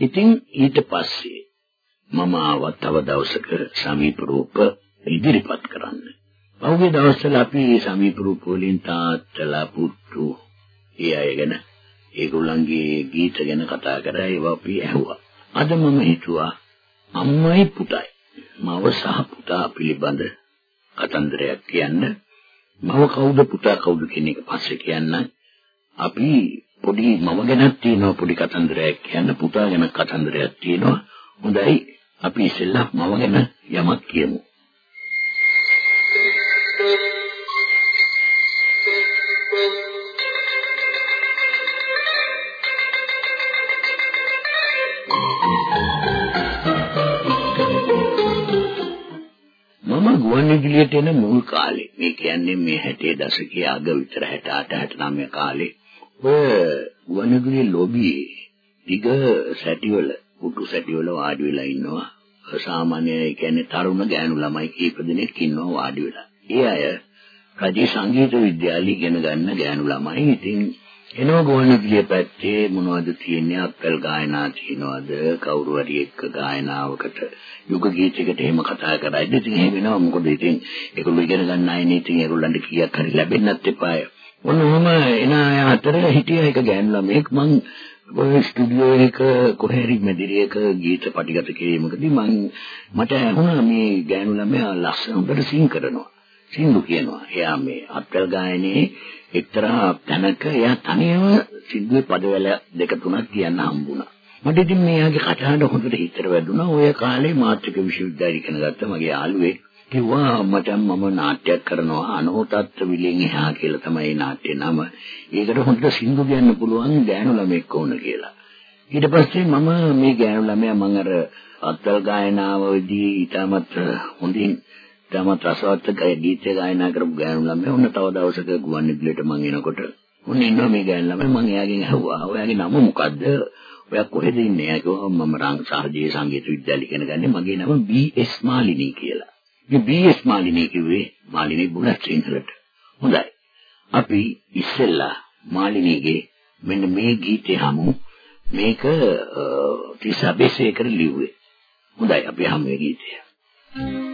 ඉතින් ඊට පස්සේ මම ආව තව දවසක සමීප රූප ඉදිරිපත් කරන්න. පහුගිය දවස්වල අපි සමීප රූප වලින් තාත්තලා පුතු ඒ අය ගැන ඒගොල්ලන්ගේ ගීත ගැන කතා කරා ඒවා අපි ඇහුවා. අද මම හිතුවා අම්මයි පුතයි මව සහ පුතා පිළිබඳ කතන්දරයක් කියන්න. මව කවුද පුතා කවුද කියන එක පස්සේ කියන්න. අපි පොඩි මම ගැනත් තියෙනවා පොඩි කතන්දරයක් කියන්න පුතා ගැන කතන්දරයක් තියෙනවා. හොඳයි අපි ඉස්සෙල්ලා මම ගැන යමක් කියමු. ගුවන්විදුලියට එන මුල් කාලේ මේ කියන්නේ මේ 60 දශකයේ අග විතර 68 69 කාලේ ඔය ගුවන්විදුලියේ ලොබියේ දිග සැටිවල පුටු සැටිවල වාඩි වෙලා ඉන්නවා. සාමාන්‍ය ඒ කියන්නේ තරුණ ගෑනු ළමයි කීප දෙනෙක් ඉන්නවා වාඩි වෙලා. ඒ අය රජයේ සංගීත විද්‍යාලය ඉගෙන ගන්න ගෑනු ළමයි. ඉතින් එනවා ගෝණවිලිය පැත්තේ මොනවද තියෙන්නේ? අප්පල් ගායනා තියනවාද? කවුරු හරි එක්ක ගායනාවකට යුග ගීතයකට එහෙම කතා කරයිද? ඉතින් එහෙම වෙනවා. මොකද ඉතින් ඒගොල්ලෝ ඉගෙන ගන්න අයනේ. ඉතින් ඒගොල්ලන්ට කීයක් හරි ලැබෙන්නත් එපාය. ඔන්න ඔහම එන අය අතර හිටියා එක ගෑනු ළමෙක් මං ඔය ස්ටුඩියෝ එක කොහේ හරි මෙදිරියක ගීත පටිගත කිරීමකදී මං මට ඇහුණා මේ ගෑනු ළමයා ලස්සන හොඳට සිං කරනවා සින්දු කියනවා එයා මේ අප්පල් ගායනයේ එක්තරා තැනක එයා තනියම සිද්දුවේ පදවල දෙක තුනක් කියන්න හම්බුණා. මට ඉතින් මෙයාගේ කතාවට හොඳට හිතට වැදුනා. ඔය කාලේ මාත්‍රික විශ්වවිද්‍යාලය ඉගෙන ගත්ත මගේ යාළුවෙක් කිව්වා මට මම නාට්‍යයක් කරනවා අනෝතත් විලෙන් එහා කියලා තමයි නාට්‍යේ නම. ඒකට හොඳට සින්දු කියන්න පුළුවන් ගෑනු ළමෙක් ඕන කියලා. ඊට පස්සේ මම මේ ගෑනු ළමයා මම අර අත්වල ගායනාවේදී ඊටමත් හොඳින් තමත් රසවත් ගීත ගායනා කරපු ගෑනු ළමයා ඔන්න තව දවසක ගුවන්විදුලියට මං එනකොට ඔන්න ඉන්නවා මේ ගෑනු ළමයා මං එයාගෙන් ඇහුවා ඔයාගේ නම මොකද්ද ඔයා කොහෙද ඉන්නේ එයා කිව්වා මම රංග සාහිත්‍ය සංගීත විද්‍යාලය ඉගෙන ගන්නේ මගේ නම බී.එස්. මාලිනී කියලා. මේ බී.එස්. මාලිනී කිව්වේ මාලිනී බුලත් සිංහලට. හොඳයි. අපි ඉස්සෙල්ලා මාලිනීගේ මෙන්න මේ ගීතය හමු මේක තිසබෙසේකර ලිව්වේ. හොඳයි අපි හමු මේ ගීතය. Thank you.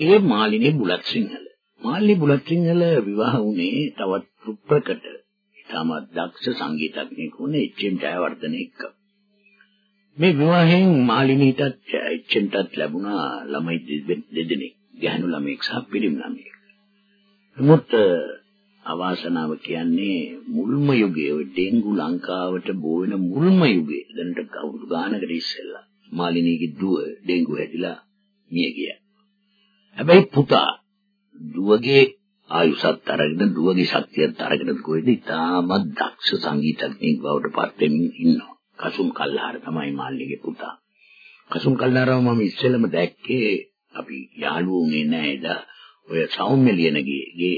ඒ මාලිනේ බුලත් සිංහල මාලිනී බුලත් සිංහල විවාහ වුණේ තවත් ප්‍රකට ඉතාමත් දක්ෂ සංගීතඥයෙකු වුණ එච්.එම්. ජයවර්ධන එක්ක. මේ විවාහයෙන් මාලිනීටත් එච්.එම්ටත් ලැබුණා ළමයි දෙදෙනෙක්. ගැහණු ළමයෙක් සහ පිරිමි ළමයෙක්. නමුත් අවාසනාව කියන්නේ මුල්ම යුගයේ ඔය ඩෙන්ගු ලංකාවට බෝ වෙන මුල්ම යුගයේ දැනට කවුරු ගානකට ඉස්සෙල්ලා මාලිනීගේ දුව ඩෙන්ගු හැදිලා මිය ගියා. හැබැයි පුතා දුවගේ ආයුෂත් අරගෙන දුවගේ ශක්තියත් අරගෙන කොහෙද ඉතාමත් දක්ෂ සංගීතඥයෙක් බවට පත් වෙමින් ඉන්නවා. කසුම් කල්ලාර තමයි මාල්ලිගේ පුතා. කසුම් කල්ලාරව මම ඉස්සෙල්ලම දැක්කේ අපි යාළුවෝ උනේ නෑ එදා ඔය සෞම්‍ය ලියනගේ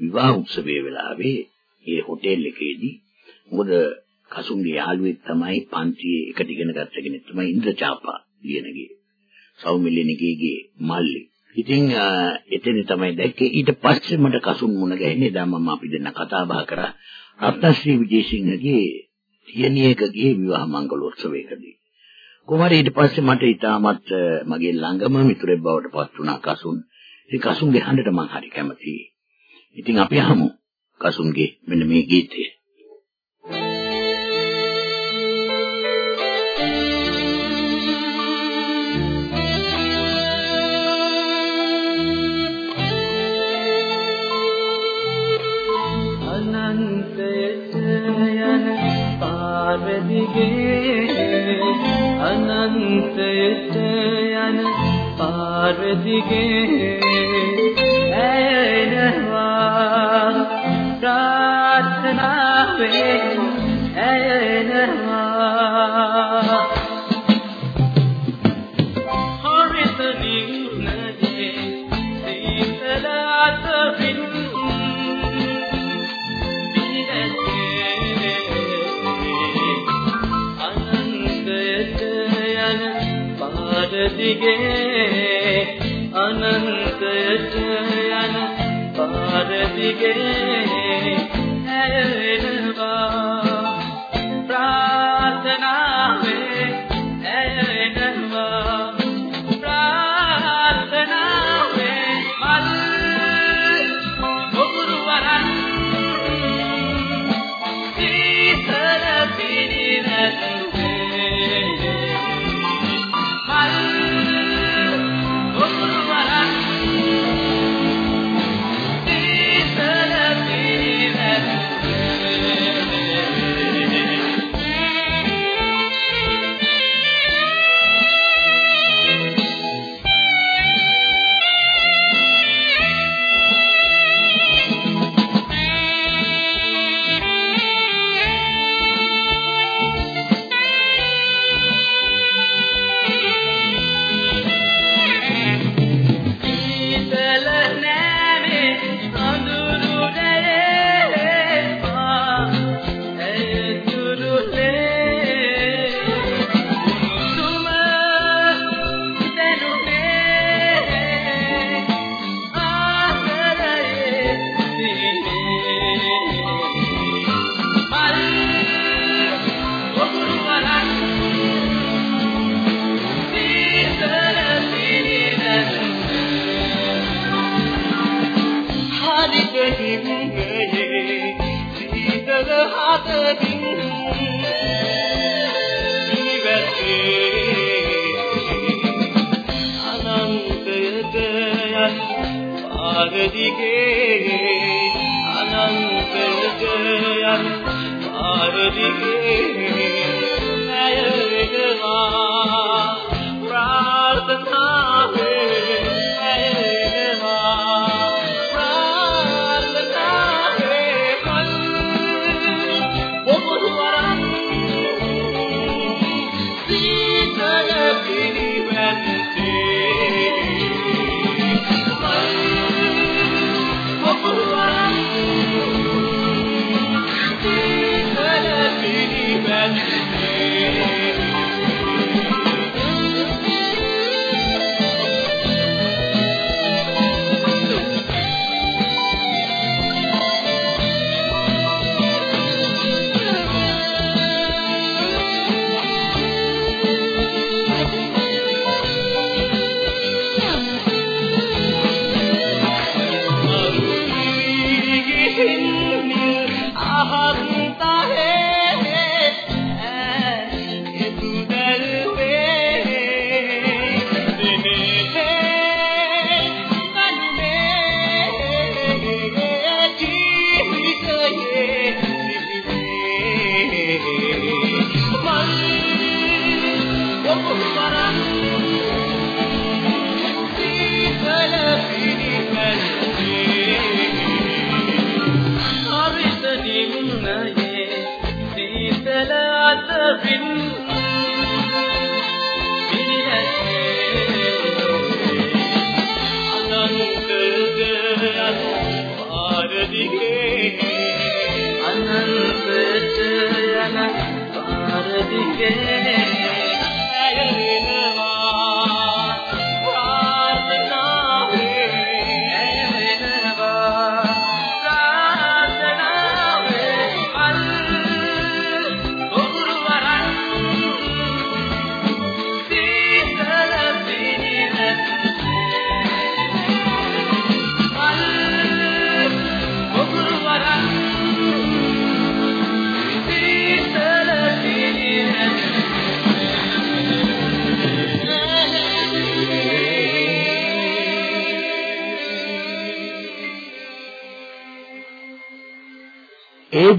විවාහ උත්සවයේ වෙලාවේ ඒ හොටෙල් එකේදී මොකද කසුම්ගේ යාළුවෙක් තමයි පන්තියේ එකට ඉගෙන ගත්ත කෙනෙක් තමයි ඉන්ද්‍රචාපා ලියනගේ සෞම්‍ය ලියනගේ මල්ලි ඉතින් එතන තමයි දැක්කේ. ඊට පස්සේ මට කසුන් මුණ ගැහිනේ දැන් මම අපි දෙන්න කතා බහ කරා. රත්නශ්‍රී විජේසිංහගේ තියණියකගේ විවාහ මංගලෝත්සවයකදී. කොහොමද ඊට පස්සේ මට ඊටමත් මගේ ළඟම මිතුරෙක් බවට පත් වුණා කසුන්. ඉතින් කසුන්ගේ හඬට මම හරි කැමතියි. ඉතින් අපි අහමු කසුන්ගේ මෙන්න මේ ගීතය. දිගේ අනන්තයට යන පාර දිගේ ඇයනවා ප්‍රාර්ථනාවේ ඇයනවා දිගේ අනන්තයට යන පාර දිගේ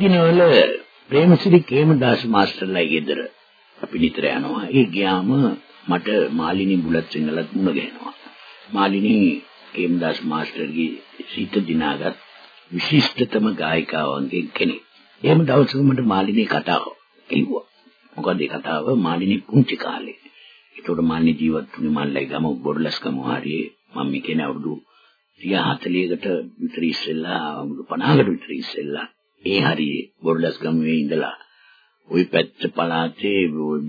දිනවල ප්‍රේමසිරි කේමදාස මාස්ටර්ලා ගෙදර අපි නිතර යනවා. ඒ ගියාම මට මාලිනී බුලත් සිංහලත් මුණ ගැහෙනවා. මාලිනී කේමදාස මාස්ටර්ගේ සිත දිනාගත් විශිෂ්ටතම ගායිකාවන්ගෙන් කෙනෙක්. එහෙම දවසක මට මාලිනී කතාව කිව්වා. මොකද ඒ කතාව මාලිනී පුංචි කාලේ. ඒතකොට මාලිනී ජීවත් වුණේ මල්ලයි ගම බොරලස්කම හරියේ මම මේ කියන අවුරුදු 30 40කට විතර ඉස්සෙල්ලා අවුරුදු 50කට විතර ඉස්සෙල්ලා ඒ හරියේ බොරලස් ගමේ ඉඳලා ওই පැත්ත පළාතේ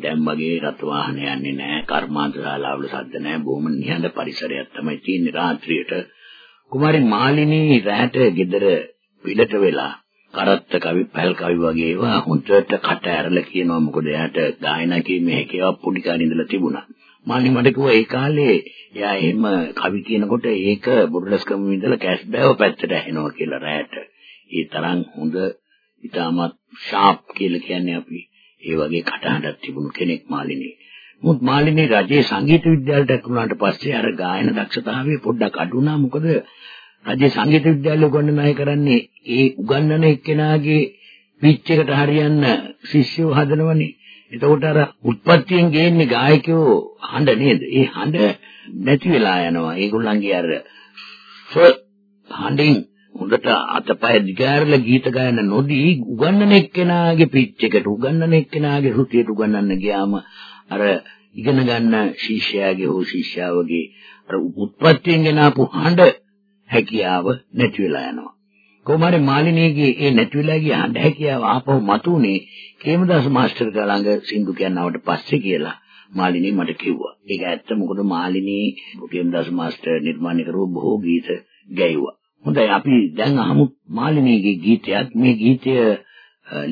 දැන් වගේ රත වාහන යන්නේ නැහැ කර්මාන්ත ශාලාවල සද්ද නැහැ බොහොම නිහඬ පරිසරයක් තමයි තියෙන්නේ. රාත්‍රියට කුමාරි මාලිනී රැට ගෙදර පිටට වෙලා කරත්ත කවි පැල් කවි වගේ ඒවා හොඳට කට ඇරලා කියනවා. මොකද එයාට ගායනා කීමේ හැකියාව පොඩි කාලේ ඉඳලා තිබුණා. මාලිනී මට කිව්වා ඒ කාලේ එයා එහෙම කවි කියනකොට ඒක බොරලස්කම ඉඳලා කැස්බෑව පැත්තට ඇහෙනවා කියලා රැට ඒ තරම් හොඳ ඉතාමත් ෂාප් කියලා කියන්නේ අපි ඒ වගේ කටහඬක් තිබුණු කෙනෙක් මාලිනී. මුත් මාලිනී රජයේ සංගීත විද්‍යාලයට ඇතුළාට පස්සේ අර ගායන දක්ෂතාවය පොඩ්ඩක් අඩු වුණා. මොකද රජයේ සංගීත විද්‍යාලය උගන්වන අය කරන්නේ ඒ උගන්වන එක්කෙනාගේ පිච් එකට හරියන්න ශිෂ්‍යව හදනවනේ. එතකොට අර උත්පත්තියෙන් ගේන්නේ ගායකයෝ හඬ නේද? ඒ හඬ නැති වෙලා යනවා. ඒගොල්ලන්ගේ අර හඬින් හොඳට අතපය දිගාරලා ගීත ගායන නොදී උගන්නන එක්කෙනාගේ පිච් එකට උගන්නන එක්කෙනාගේ ශ්‍රුතියට උගන්නන්න ගියාම අර ඉගෙන ගන්න ශිෂ්‍යයාගේ හෝ ශිෂ්‍යාවගේ අර උත්පත්තියෙන් ගෙන ආපු හඬ හැකියාව නැති වෙලා යනවා. කොහොමද මාලිනීගේ ඒ නැති වෙලා ගිය හඬ හැකියාව ආපහු මතුනේ කේමදාස මාස්ටර් ළඟ සින්දු කියනවට පස්සේ කියලා මාලිනී මට කිව්වා. ඒක ඇත්ත මොකද මාලිනී කේමදාස මාස්ටර් නිර්මාණය කරපු බොහෝ ගීත ගැයුවා. හොඳයි අපි දැන් අහමු මාලිනීගේ ගීතයක් මේ ගීතය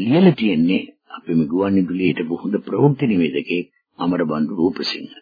ලියලා තියෙන්නේ අපි මේ ගුවන්විදුලියේ හිටපු හොඳ ප්‍රවෘත්ති නිවේදකෙක් අමරබන්දු රූපසිංහ.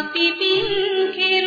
අපි පින් කෙරුවා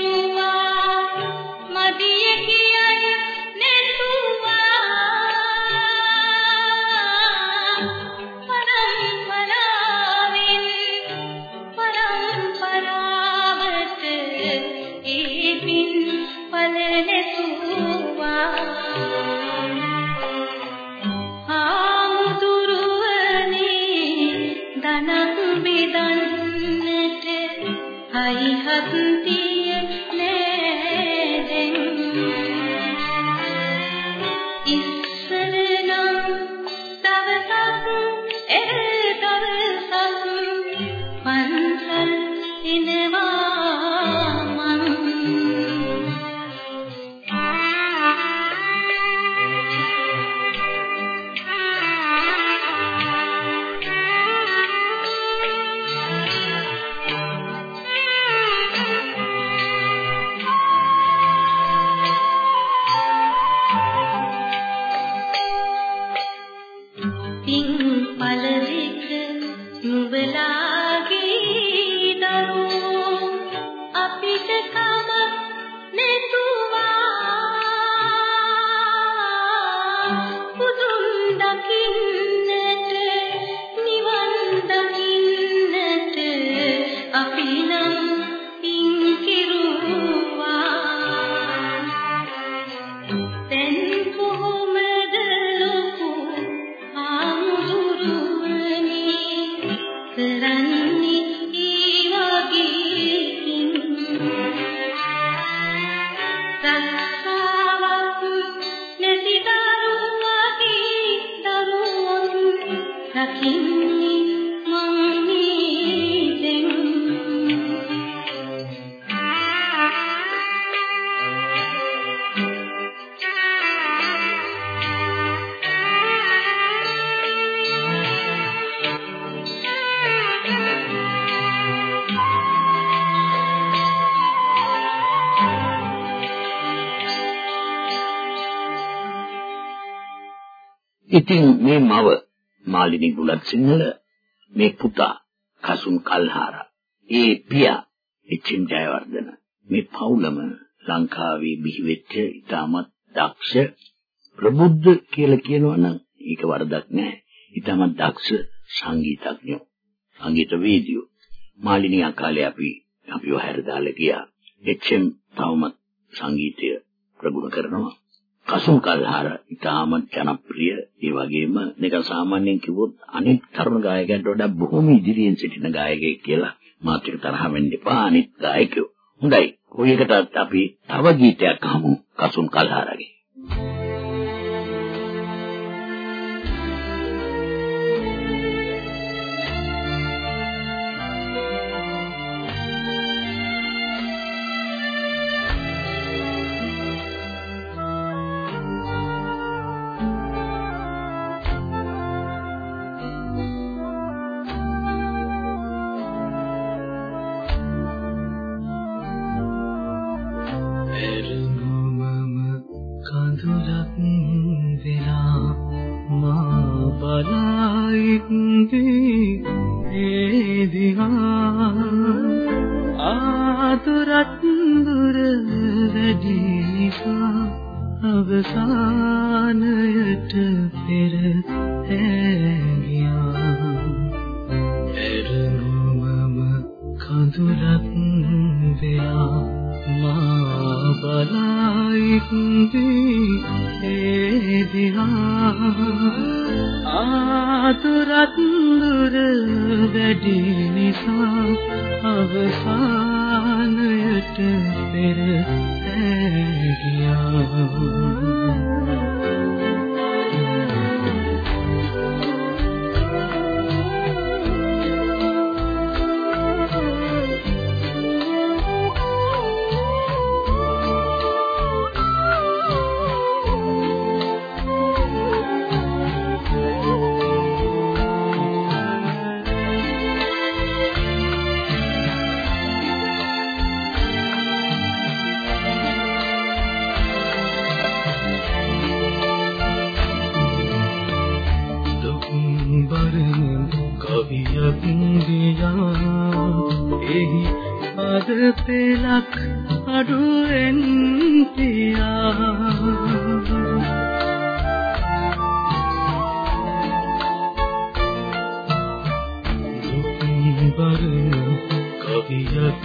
ඉතින් මේ මව මාලිනී බුලත් සිංහල මේ පුතා කසුන් කල්හාර ඒ පියා එච්.එම්. ජයවර්ධන මේ පවුලම ලංකාවේ බිහිවෙච්ච ඉතාමත් දක්ෂ ප්‍රබුද්ධ කියලා කියනවා නම් ඒක වරදක් නෑ. ඉතාමත් දක්ෂ සංගීතඥයෝ සංගීතවේදියෝ මාලිනී අකාලේ අපි අපිව හැරදාලා ගියා. එච්.එම්. තවමත් සංගීතය ප්‍රගුණ කරනවා. කසුන් කල්හාර ඉතාම ජනප්‍රිය. ඒ වගේම නික සාමාන්‍යයෙන් කිව්වොත් අනෙක් තරුණ ගායකයන්ට වඩා බොහොම ඉදිරියෙන් සිටින ගායකයෙක් කියලා මාත් එක්ක තරහ වෙන්න එපා අනිත් ගායකයෝ. හොඳයි. කොහේකටත් අපි තව ගීතයක් අහමු කසුන් කල්හාරගේ.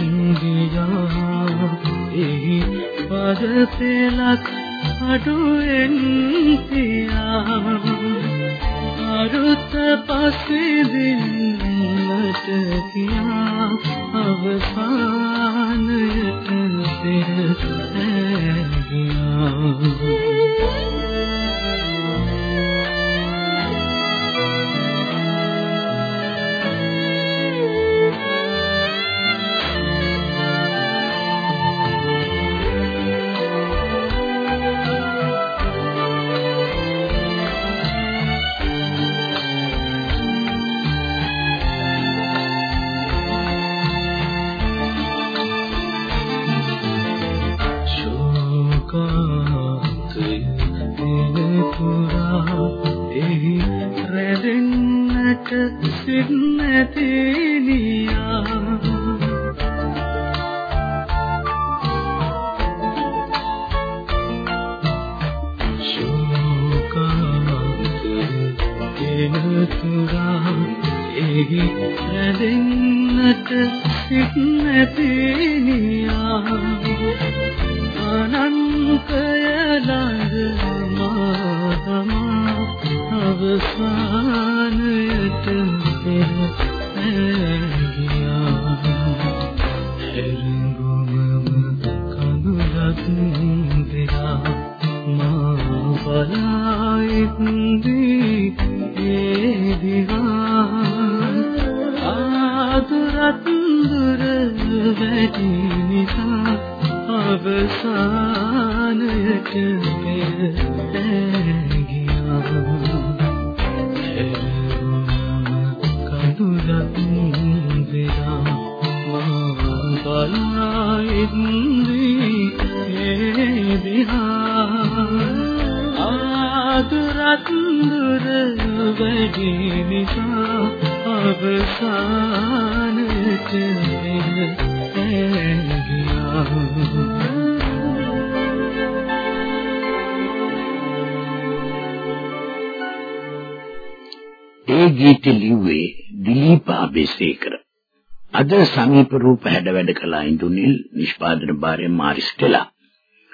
ඉන්දියා එහි පද තෙලක් අඩුවෙන් තියා අරුත පස්සේ දින්නට කියා අවසානයට සිර ඇගියා සිත් නැතිනියා වැඩි නිසා අවසානයට අබේසේකර. අද සමීප රූප හැඩ වැඩ කළා ඉන්දුනිල් නිෂ්පාදන භාරය මාරිස් කළා.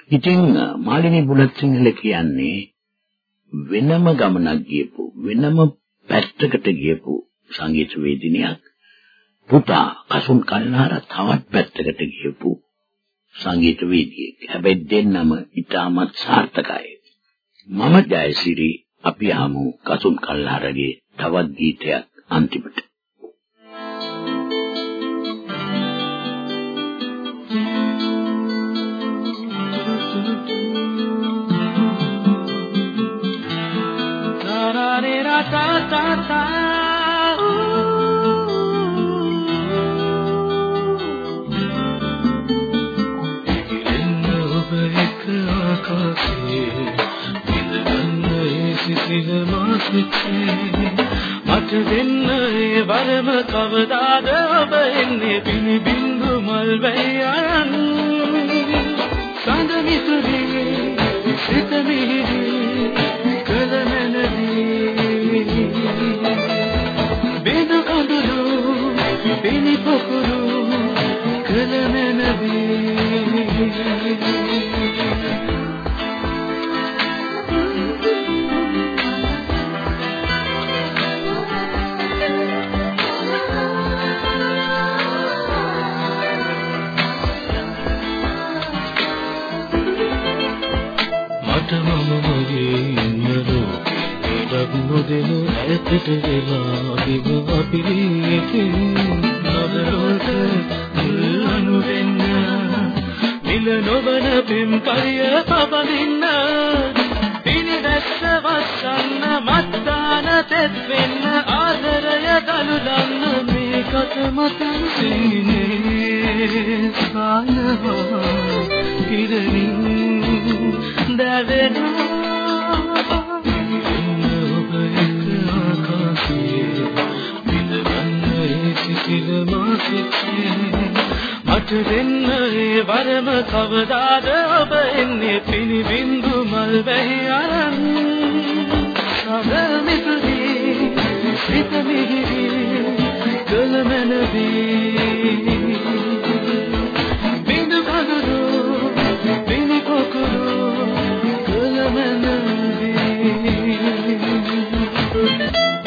ඉතින් මාලිනී බුලත් සිංහල කියන්නේ වෙනම ගමනක් ගියපු වෙනම පැත්තකට ගියපු සංගීත වේදිනියක් පුතා කසුන් කන්නාර තවත් පැත්තකට ගියපු සංගීත වේදිකයෙක්. හැබැයි දෙන්නම ඉතාමත් සාර්ථකයි. මම ජයසිරි අපි ආමු කසුන් කල්ලාරගේ තවත් ගීතයක් අන්තිමට. මට දෙන්න ඒ වරම කවදාද ඔබ එන්නේ? පිනි බින්දු මල් වැයි අරන් සඳ මිතුරේ සිත මිහිරි නොදෙන ඇතට වෙලා විව අපිරිතේ නදරොට අනු වෙන්න මිල නොවන පෙම් පරිය පපදින්න පිනි දැස්ස වස්සන්න මත්දාන තෙත් වෙන්න ආදරය දලුලන්න මේ කත මතන් සීනේ සානවා පිරමින් දැවෙනවා සිසිල මාසිතේ මට දෙන්න ඒ වරම කවදාද ඔබ එන්නේ පිනි බින්දු මල් වැහි අරන් සද මිතුරේ සිත මිහිරි කල මනදී බින්දු කඳුළු පිනි පොකුරු කල මනදී සුසු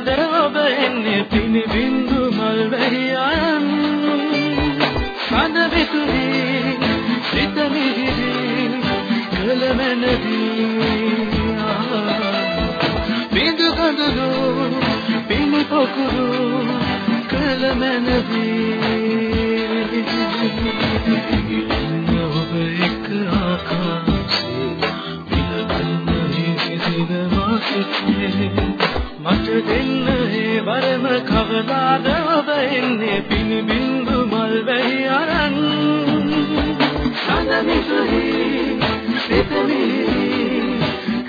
කවදාද ඔබ එන්නේ පිනි බින්දු මල් වැහි අයන් සඳ විතුනේ සිත මිහිරි කලමනදී බින්දු කඳුළු පිනි පොකුරු කලමනදී ඔබ එක් ආකාශයේ විලකන්න ඒ සිසිල මාසිතේ මට දෙන්න ඒ වරම කවදාද ඔබ එන්නේ? පින් බින්දු මල් වැහි අරන්. සඳමිසෙහි සිතමි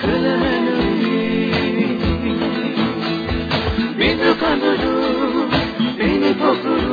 කලමනුයි බින්දු කඳුළු පින් පොකුළු